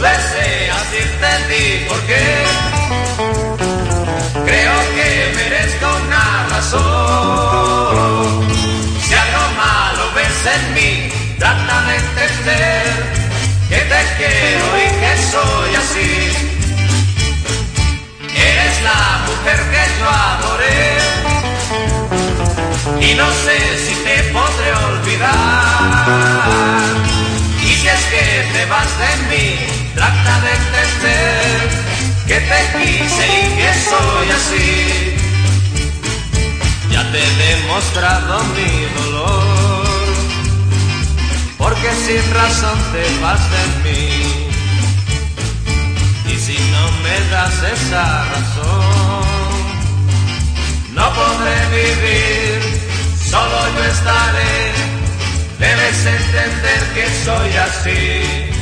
Deseas irte ti, ¿por qué? Creo que merezco una razón. Si algo malo ves en mí, trata de mostrado mi dolor, porque sin razón te vas de mí. Y si no me das esa razón, no podré vivir, solo yo estaré. Debes entender que soy así.